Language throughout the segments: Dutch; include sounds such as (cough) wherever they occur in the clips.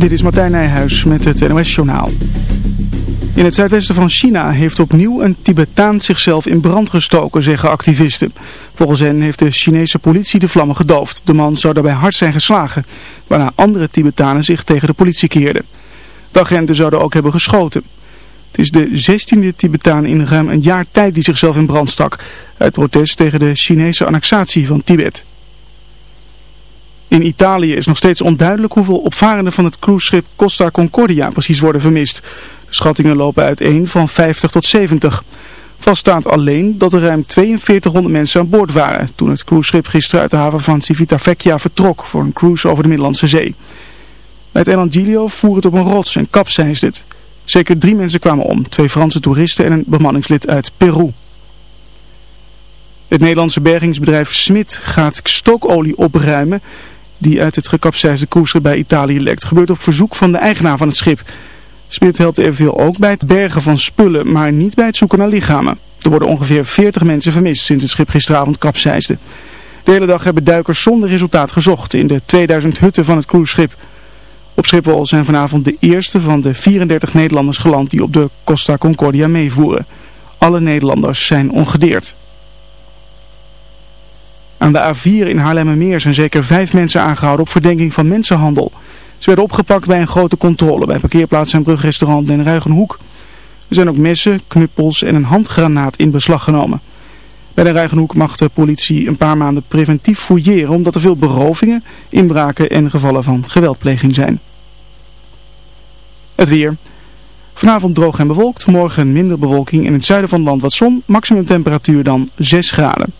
Dit is Martijn Nijhuis met het NOS-journaal. In het zuidwesten van China heeft opnieuw een Tibetaan zichzelf in brand gestoken, zeggen activisten. Volgens hen heeft de Chinese politie de vlammen gedoofd. De man zou daarbij hard zijn geslagen, waarna andere Tibetanen zich tegen de politie keerden. De agenten zouden ook hebben geschoten. Het is de 16e Tibetaan in ruim een jaar tijd die zichzelf in brand stak, uit protest tegen de Chinese annexatie van Tibet. In Italië is nog steeds onduidelijk hoeveel opvarenden van het cruiseschip Costa Concordia precies worden vermist. De schattingen lopen uiteen van 50 tot 70. Vaststaat alleen dat er ruim 4200 mensen aan boord waren toen het cruiseschip gisteren uit de haven van Civitavecchia vertrok voor een cruise over de Middellandse Zee. Bij het eiland voer het op een rots en kapseisde het. Zeker drie mensen kwamen om, twee Franse toeristen en een bemanningslid uit Peru. Het Nederlandse bergingsbedrijf Smit gaat stookolie opruimen die uit het gekapseisde cruiseschip bij Italië lekt. gebeurt op verzoek van de eigenaar van het schip. Smit helpt eventueel ook bij het bergen van spullen, maar niet bij het zoeken naar lichamen. Er worden ongeveer 40 mensen vermist sinds het schip gisteravond kapseisde. De hele dag hebben duikers zonder resultaat gezocht in de 2000 hutten van het cruiseschip. Op Schiphol zijn vanavond de eerste van de 34 Nederlanders geland die op de Costa Concordia meevoeren. Alle Nederlanders zijn ongedeerd. Aan de A4 in Haarlemmermeer zijn zeker vijf mensen aangehouden op verdenking van mensenhandel. Ze werden opgepakt bij een grote controle bij parkeerplaats en brugrestaurant Den Ruigenhoek. Er zijn ook messen, knuppels en een handgranaat in beslag genomen. Bij de Ruigenhoek mag de politie een paar maanden preventief fouilleren omdat er veel berovingen, inbraken en gevallen van geweldpleging zijn. Het weer. Vanavond droog en bewolkt, morgen minder bewolking in het zuiden van het land wat zon, maximum temperatuur dan 6 graden.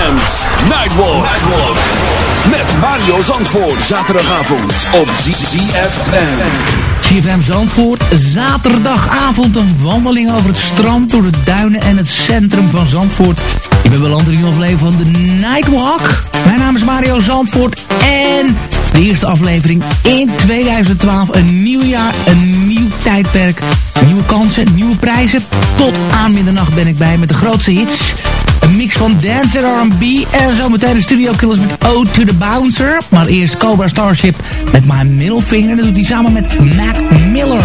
Nightwalk. Nightwalk. Met Mario Zandvoort. Zaterdagavond op ZFM. CFM Zandvoort, zaterdagavond een wandeling over het strand, door de duinen en het centrum van Zandvoort. Ik ben beland in een aflevering van de Nightwalk. Mijn naam is Mario Zandvoort en de eerste aflevering in 2012. Een nieuw jaar, een nieuw tijdperk, nieuwe kansen, nieuwe prijzen. Tot aan middernacht ben ik bij met de grootste hits. Een mix van dance en R&B. En zometeen de Studio Killers met Ode to the Bouncer. Maar eerst Cobra Starship met My Middle Finger. Dat doet hij samen met Mac Miller.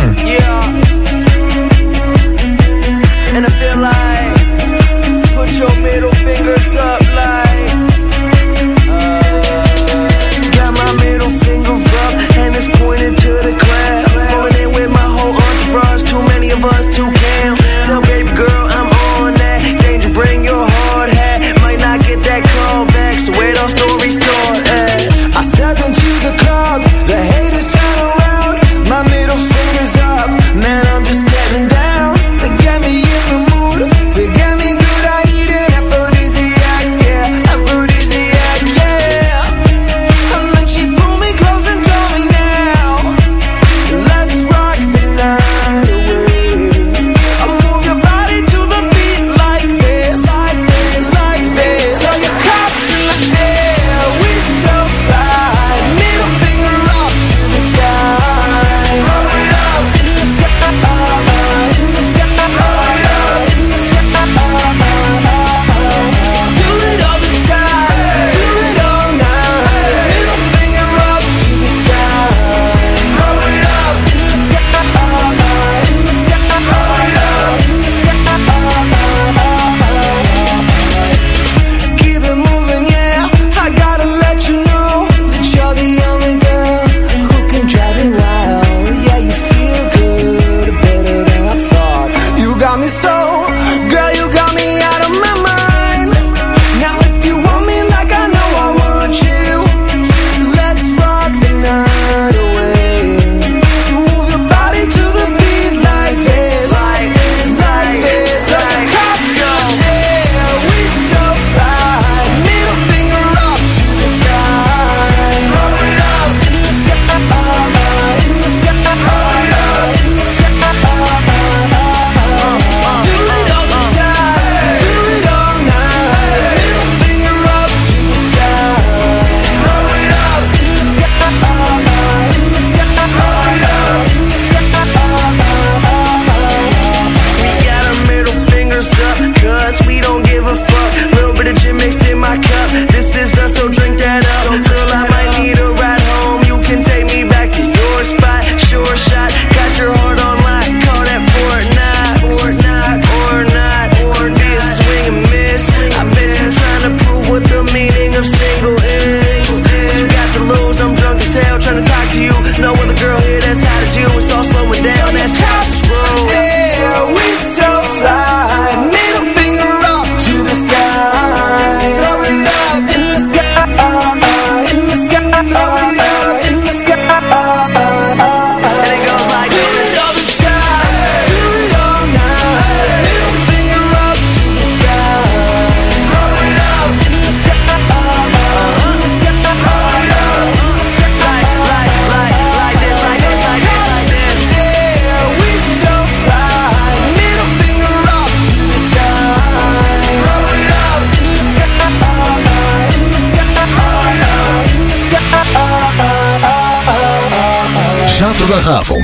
Rafa.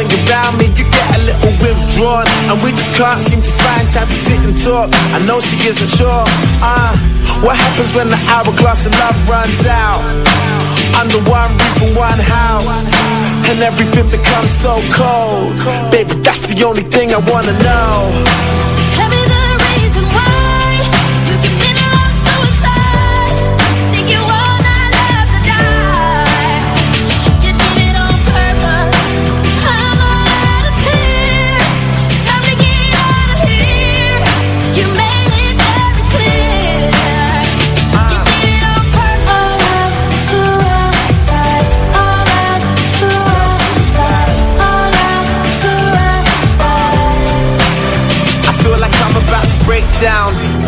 when you're around me, you get a little withdrawn. And we just can't seem to find time to sit and talk. I know she isn't sure. Uh, what happens when the hourglass of love runs out? Under one roof and one house. And everything becomes so cold. Baby, that's the only thing I wanna know.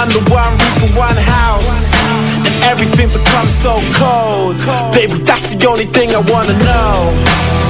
Under one roof and one house. And everything becomes so cold. Baby, that's the only thing I wanna know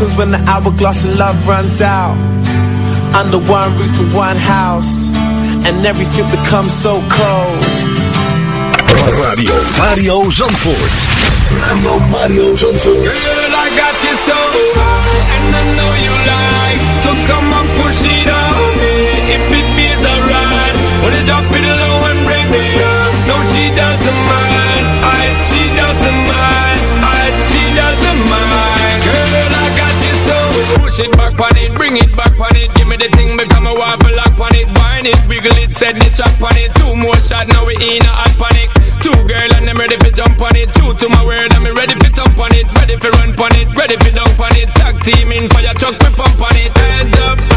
happens when the hourglass of love runs out? Under one roof and one house And everything becomes so cold Radio Mario Zandvoort. Radio Mario Zandvoort. Girl, I got you so high, and I know you like. So come on, push it on me if it feels alright. Wanna drop it low and bring me up? No, she doesn't set the track on it. Two more shot, now we in a hot panic. Two girl and I'm ready for jump on it. Two to my word, I'm ready for thump on it. Ready for run on it, ready for dunk on it. Tag team in fire truck, we pump on it. Hands up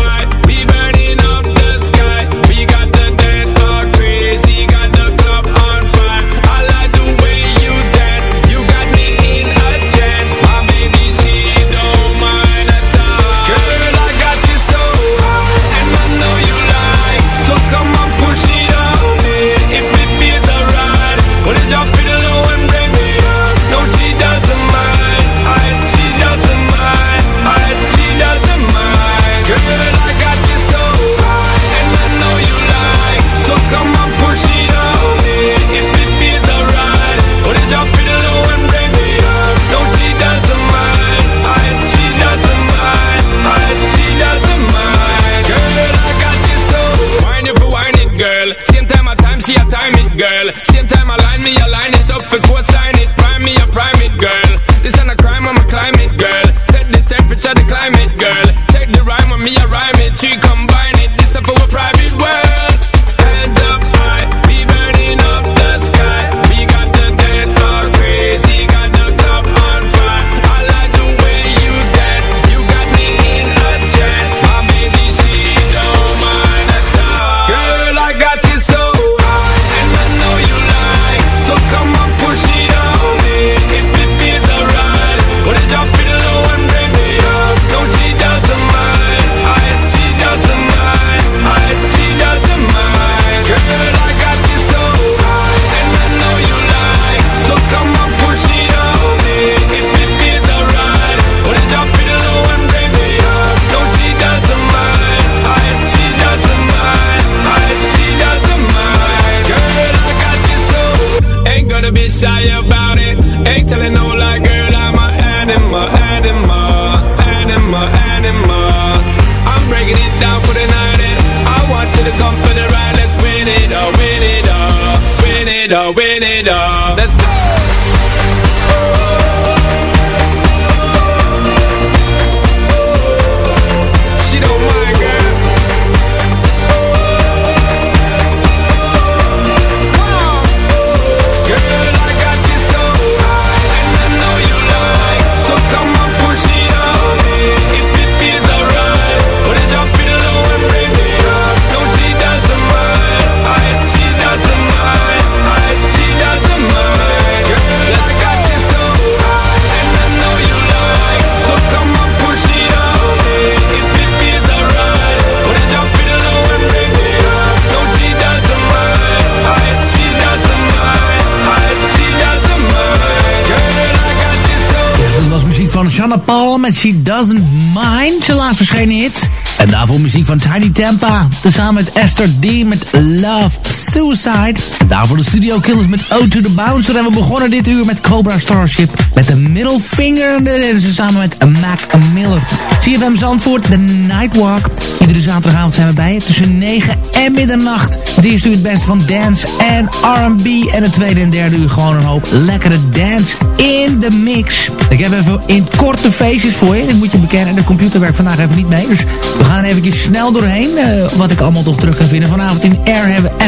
met She Doesn't Mind. Zijn laatst verschenen hit. En daarvoor muziek van Tiny Tampa. Tezamen met Esther D met Love Suicide. En daarvoor de Studio Killers met O to the Bouncer. En we begonnen dit uur met Cobra Starship. Met de middle finger. En samen met Mac Miller. CFM Zandvoort, The Nightwalk. Iedere zaterdagavond zijn we bij je. Tussen 9 en middernacht. Het eerste uur het beste van dance en R&B. En het tweede en derde uur gewoon een hoop lekkere dance in de mix. Ik heb even in korte feestjes voor je. Dat moet je bekennen. De computer werkt vandaag even niet mee. Dus we gaan er eventjes snel doorheen. eh, wat ik allemaal toch terug ga vinden. Vanavond in Air hebben we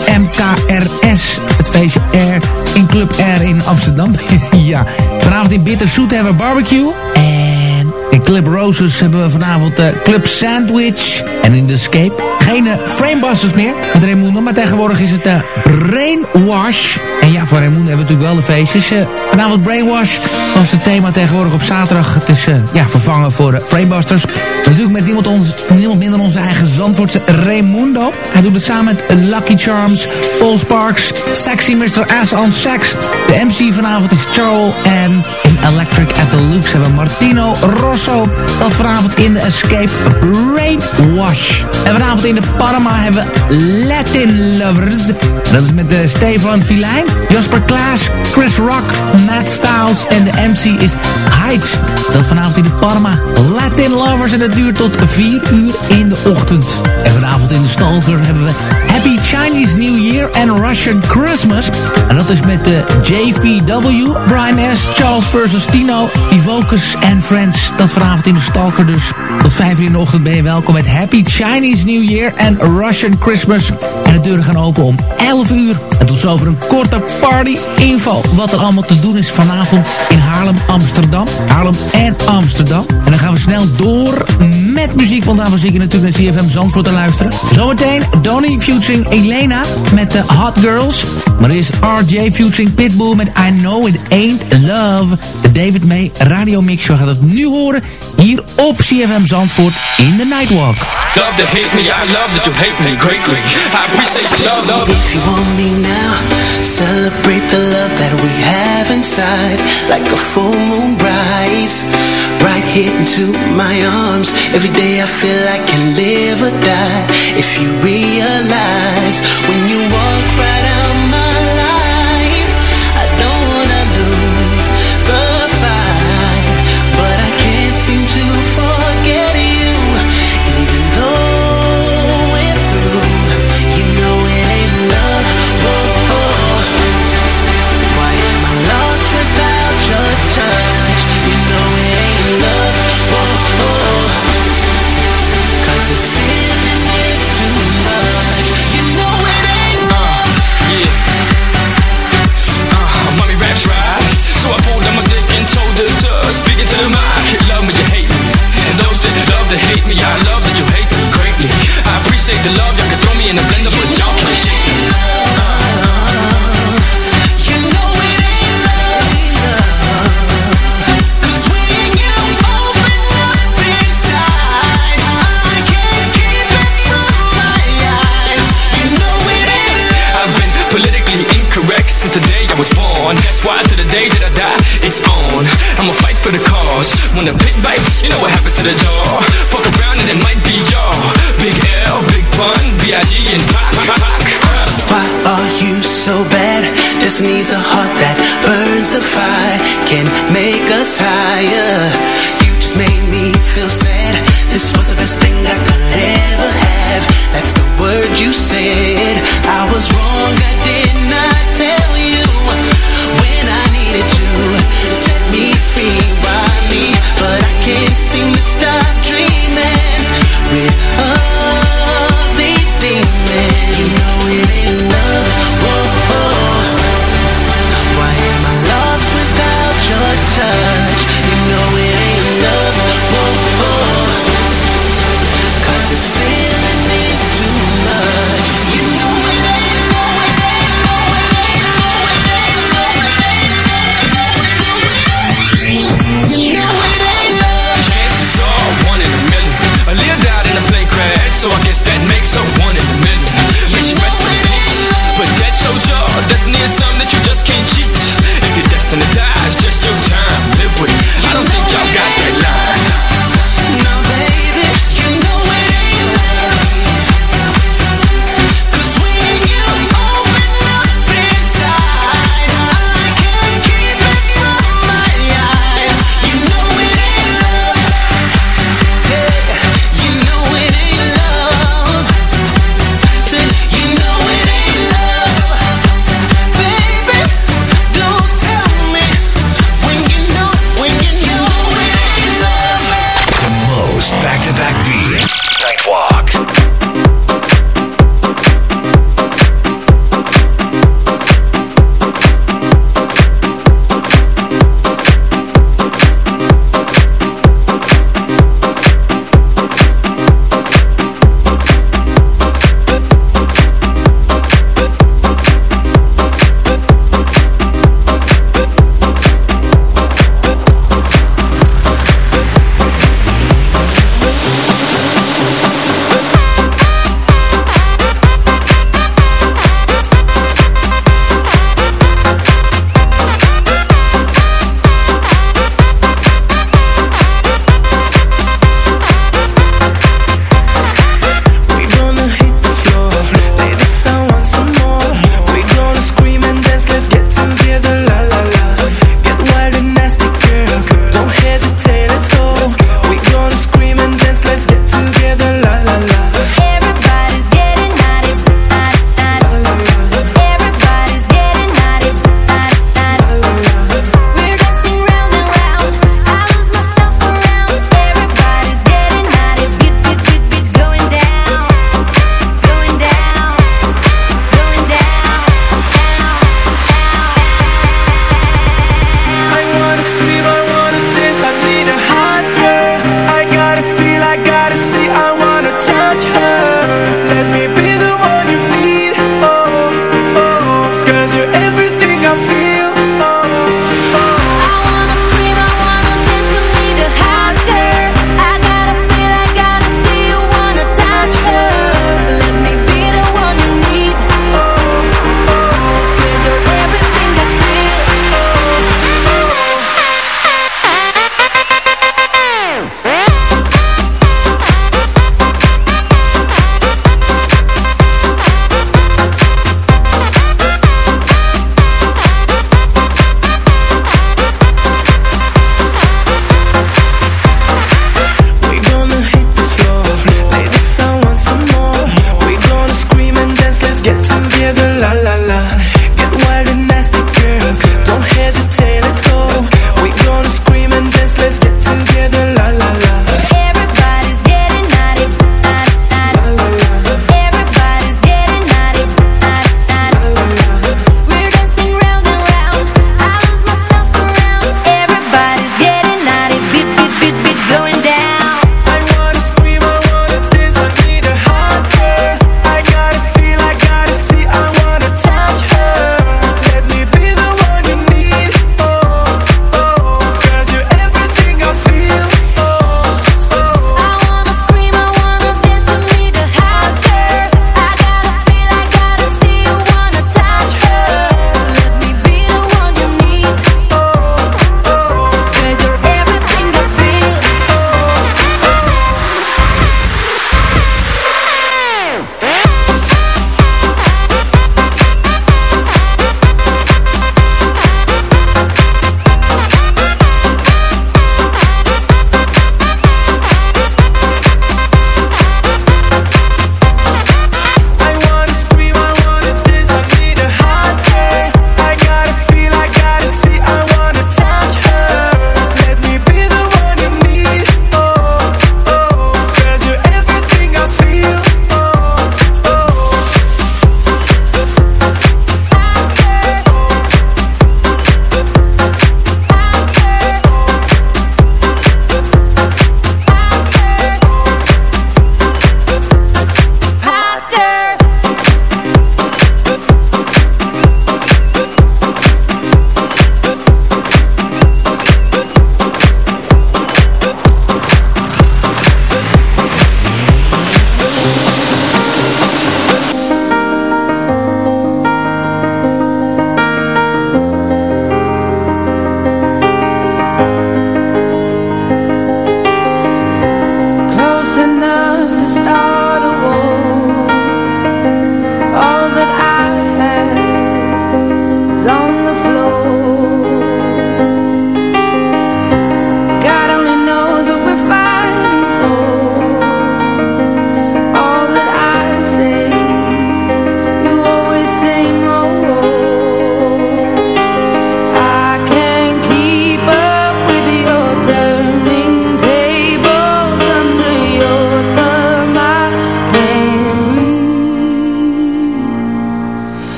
SFFRMKRS. Het feestje Air in Club Air in Amsterdam. (laughs) ja. Vanavond in Bitterzoet hebben we barbecue. En Club Roses hebben we vanavond eh, Club Sandwich. En in The Escape geen eh, Framebusters meer met Raimundo. Maar tegenwoordig is het eh, Brainwash. En ja, voor Raimundo hebben we natuurlijk wel de feestjes. Eh, vanavond Brainwash was het thema tegenwoordig op zaterdag. Het is eh, ja, vervangen voor eh, Framebusters. Natuurlijk met niemand, ons, niemand minder onze eigen Zandvoortse Raimundo. Hij doet het samen met Lucky Charms, Paul Sparks, Sexy Mr. S on Sex. De MC vanavond is Charles en in Electric at the Loops hebben we Martino Rosso. Dat vanavond in de Escape Brainwash. En vanavond in de Panama hebben we Latin Lovers. Dat is met uh, Stefan Filijn, Jasper Klaas, Chris Rock, Matt Styles en de MC is Dat vanavond in de Panama Latin Lovers en dat duurt tot 4 uur in de ochtend. En vanavond in de Stalker hebben we Happy Chinese New Year and Russian Christmas. En dat is met de JVW, Brian S., Charles versus Tino, Evocus en Friends. Dat vanavond in de Stalker dus. Tot 5 uur in de ochtend ben je welkom met Happy Chinese New Year and Russian Christmas. En de deuren gaan open om 11 uur. En tot zover een korte party info. Wat er allemaal te doen is vanavond in Haarlem, Amsterdam. Haarlem en Amsterdam. En dan gaan we snel door met muziek. Want daarvoor zit je natuurlijk naar CFM Zandvoort te luisteren. Zometeen Donny featuring Elena met de Hot Girls. Maar er is RJ featuring Pitbull met I Know It Ain't Love. De David May Radio Mix. Je gaat het nu horen hier op CFM Zandvoort in de Nightwalk. Love to hate me, I love that you hate me greatly. I appreciate your love, love. If you want me now, celebrate the love that we have inside. Like a full moon rise, right here into my arms. Every day I feel like I can live or die. If you realize when you walk right for the cause. When the pit bites, you know what happens to the jaw. Fuck around and it might be y'all. Big L, Big Pun, B.I.G. and Pac. Pac. Why are you so bad? Destiny's a heart that burns the fire Can make us higher You just made me feel sad This was the best thing I could ever have That's the word you said I was wrong, I did not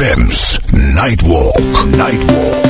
ZFM's Nightwalk. Nightwalk.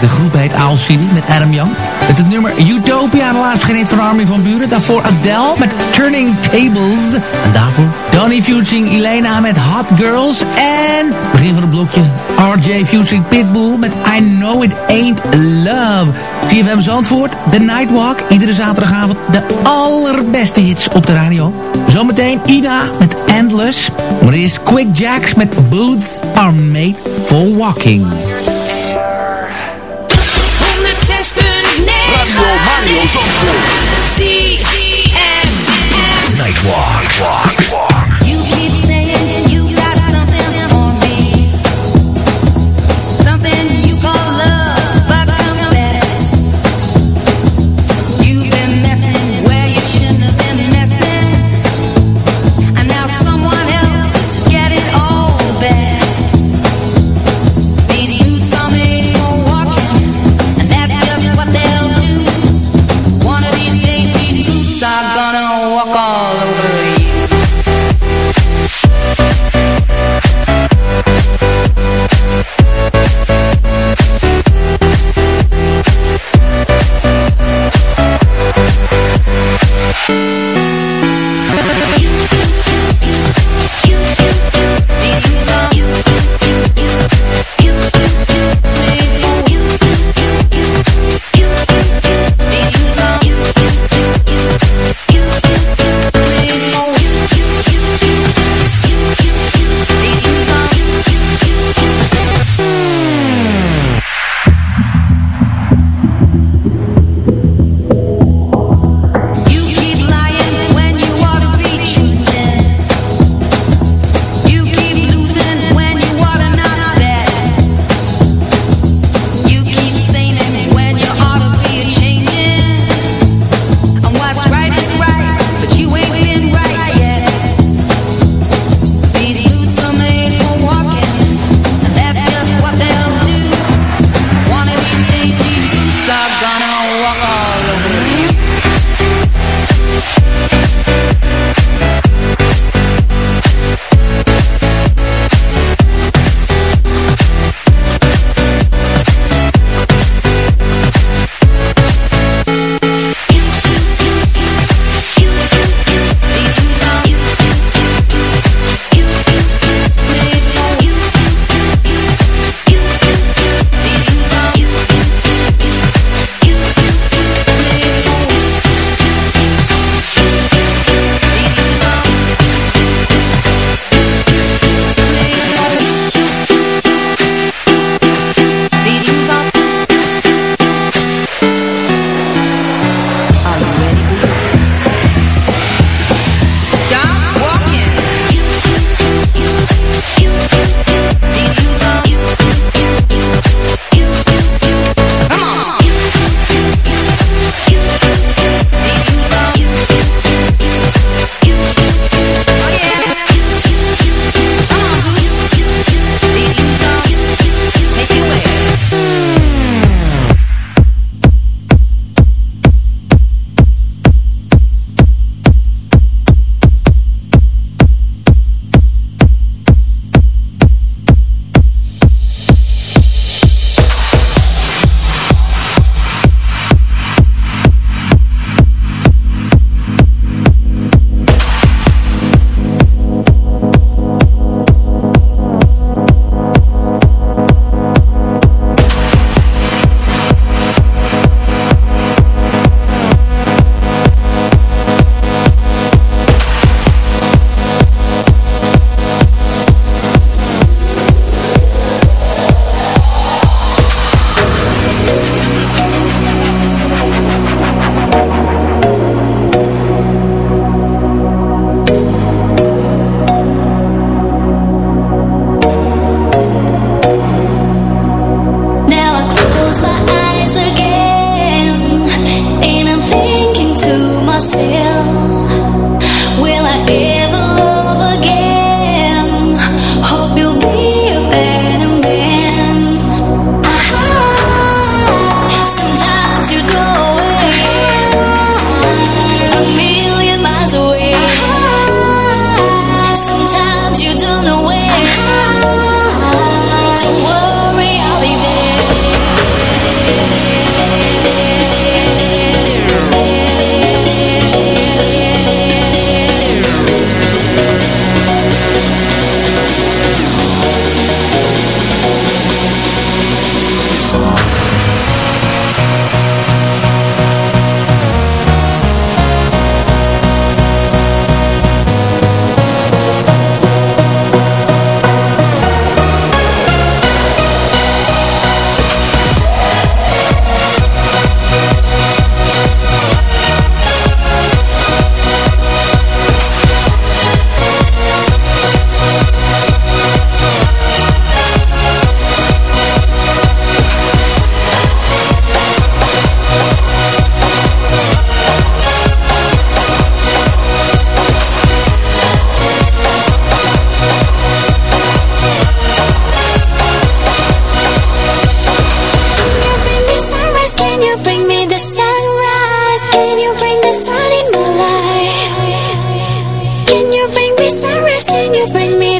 De groep heet City met Adam Young. Met het nummer Utopia, de laatste geen van Armin van Buren. Daarvoor Adele met Turning Tables. En daarvoor Donny Fusing Elena met Hot Girls. En begin van het blokje RJ Fusing Pitbull met I Know It Ain't Love. TFM Zandvoort, The Nightwalk. Iedere zaterdagavond de allerbeste hits op de radio. Zometeen Ina met Endless. Maar eerst Quick Jacks met Boots Are Made For Walking. Mario Zandvoort.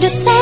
The sunrise?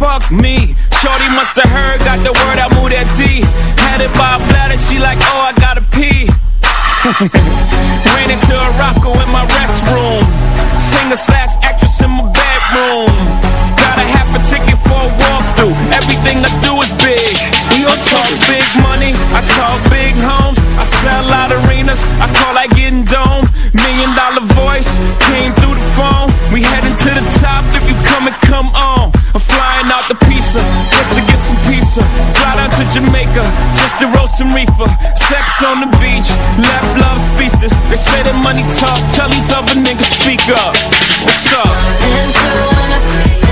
fuck me. Shorty must have heard, got the word, I moved that D. Had it by a bladder, she like, oh, I gotta pee. (laughs) Ran into a rocko in my restroom. Singer slash actress in my bedroom. Got a half a ticket for a walkthrough. Everything I do is big. We all talk big money, I talk big homes. I sell out arenas, I call like getting dome. Million dollar voice, came through the phone. We heading to the top, if you come and come on. Jamaica just to roast some reefer. Sex on the beach, left love speechless. They say that money talk, tell these other niggas speak up. What's up?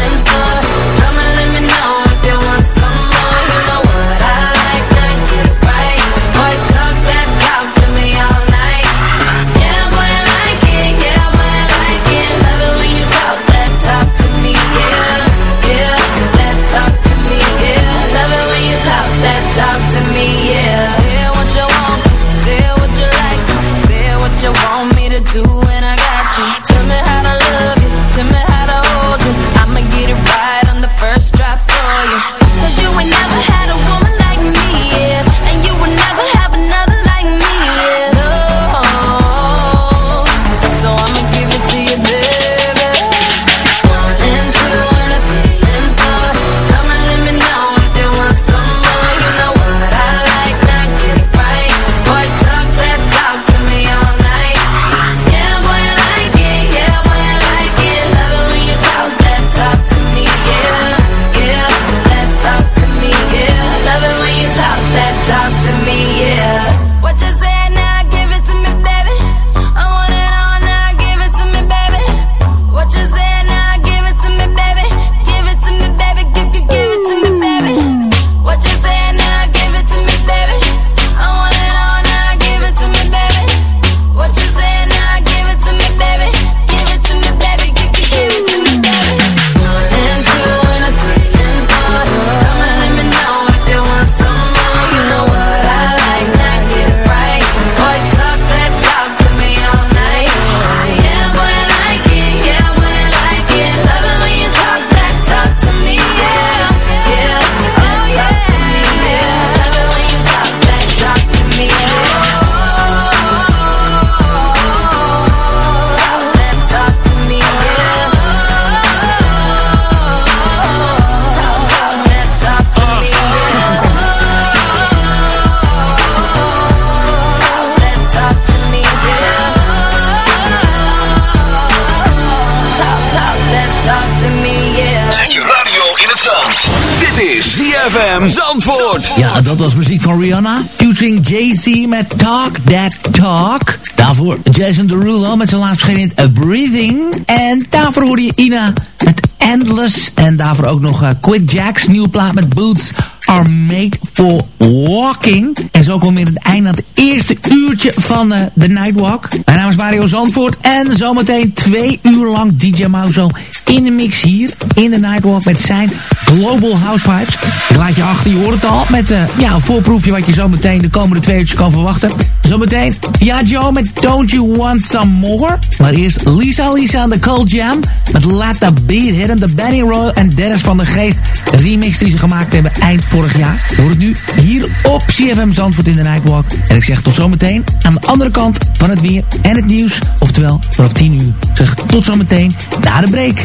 Ja, dat was muziek van Rihanna. Featuring Jay-Z met Talk That Talk. Daarvoor Jason Derulo met zijn laatst verschenen A Breathing. En daarvoor hoorde je Ina met Endless. En daarvoor ook nog uh, Quit Jacks nieuwe plaat met Boots are made for walking. En zo komen we in het einde aan het eerste uurtje van uh, The Nightwalk. Mijn naam is Mario Zandvoort. En zometeen twee uur lang DJ Mauzo in de mix hier in The Nightwalk met zijn Global House Vibes. Ik laat je achter, je hoort het al, met uh, ja, een voorproefje wat je zometeen de komende twee uurtjes kan verwachten. Zometeen, ja Joe met Don't You Want Some More. Maar eerst Lisa Lisa en de Cold Jam met Let The Beat Hidden. De Benny Royal en Dennis van der Geest remix die ze gemaakt hebben eind vorig jaar. Hoor het nu hier op CFM Zandvoort in de Nightwalk. En ik zeg tot zometeen aan de andere kant van het weer en het nieuws. Oftewel, vanaf 10 uur. Zeg tot zometeen na de break.